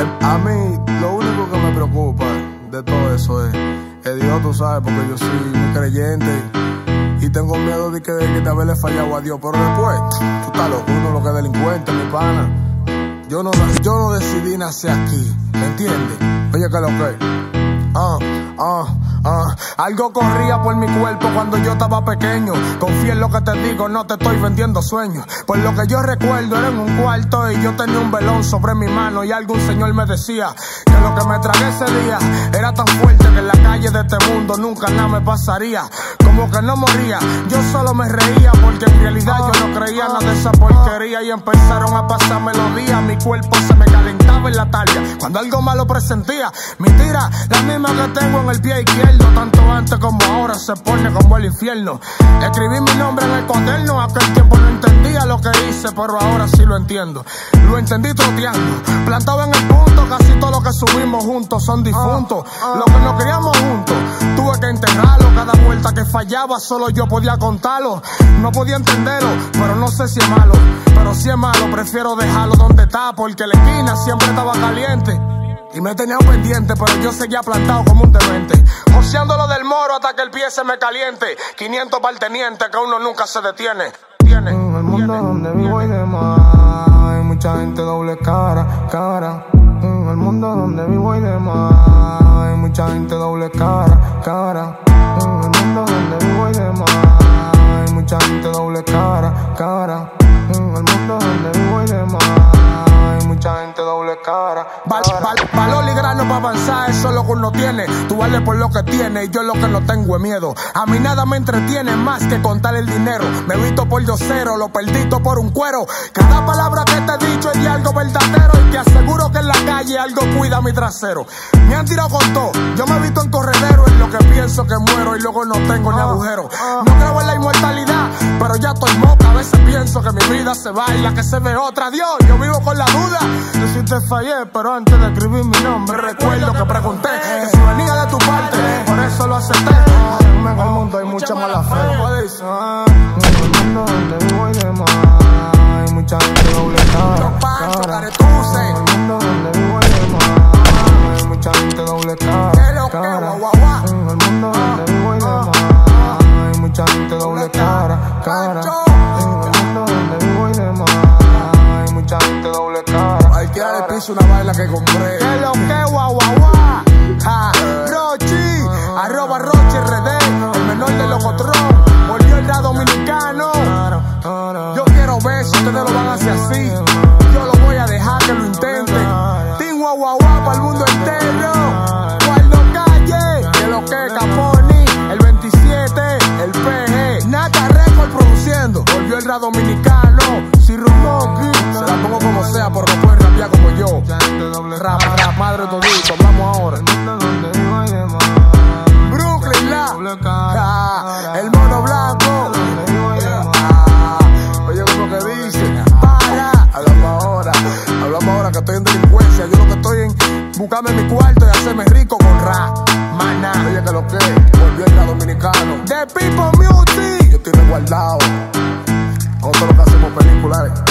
A mí, lo único que me preocupa de todo eso es Dios, tú sabes, porque yo soy muy creyente y, tengo miedo de que, de que haberle fallado a Dios. Pero después, tú estás loco, uno lo que es delincuente, mi pana. Yo no, yo no decidí nacer aquí, ¿me entiendes? Oye, que lo que. Ah, ah. Ah, algo corría por mi cuerpo cuando yo estaba pequeño. Confía en lo que te digo, no te estoy vendiendo sueños. Por lo que yo recuerdo era en un cuarto y yo tenía un velón sobre mi mano y algún señor me decía que lo que me tragué ese día era tan fuerte que en la calle de este mundo nunca nada me pasaría. Que no moría, yo solo me reía porque en realidad yo no creía nada de esa porquería y empezaron a pasar melodías. Mi cuerpo se me calentaba en la tarde cuando algo malo presentía. Mentira, la misma que tengo en el pie izquierdo tanto antes como ahora se pone como el infierno. Escribí mi nombre en el cuaderno, aquel tiempo no entendía lo que hice, pero ahora sí lo entiendo. Lo entendí troteando, plantado en el punto, casi todo lo que subimos juntos son difuntos. Lo que nos criamos juntos, tuve que enterrarlo, cada vuelta que fallaba solo yo podía contarlo. No podía entenderlo, pero no sé si es malo. Pero si es malo, prefiero dejarlo donde está, porque la esquina siempre estaba caliente. Y me tenía pendiente, pero yo seguía plantado como un demente. Joseando del moro hasta que el pie se me caliente. 500 para el teniente, que uno nunca se detiene. Tiene, en el mundo donde vivo y demás, hay mucha gente doble cara, cara. En el mundo donde vivo y demás, mucha gente doble cara, cara. Donde cara. valor y grano para avanzar, eso es lo que uno tiene. Tú vales por lo que tienes y yo lo que no tengo es miedo. A mí nada me entretiene más que contar el dinero. Me visto por yo cero, lo perdito por un cuero. Cada palabra que te he dicho es de algo verdadero y te aseguro que en la calle algo cuida mi trasero. Me han tirado con todo, yo me he visto en corredero en lo que pienso que muero y luego no tengo ni ah, agujero. Ah. No creo en la inmortalidad, pero ya estoy moca. A veces pienso que mi vida se baila, que se ve otra. Dios, yo vivo con la duda yo sí te pero antes de escribir mi nombre, recuerdo que pregunté que si venía de tu parte, por eso lo acepté. En el mundo hay mucha mala fe. En el mundo donde vivo y demás, hay mucha gente doble cara. En el mundo donde vivo y demás, hay mucha gente doble cara. En el mundo donde vivo y demás, hay mucha gente doble cara. cara. Una baila que compré. Que lo que guau. Ja, Rochi, arroba Rochi RD, el menor de Locotron, volvió el dominicano. Yo quiero ver si ustedes lo van a hacer así. Yo lo voy a dejar que lo intenten. Team guau para el mundo entero. Guardo calle, que lo que Caponi, el 27, el PG, Nata Record produciendo. Volvió el dominicano, vamos ahora. Brooklyn, la, el mono blanco. Oye, como que dice, para. Hablamos ahora, hablamos ahora que estoy en delincuencia. Yo lo que estoy en buscarme mi cuarto y hacerme rico con rap. Mana, oye, que lo que volvió el dominicano. The People Music. Yo estoy resguardado. Nosotros lo que hacemos películas.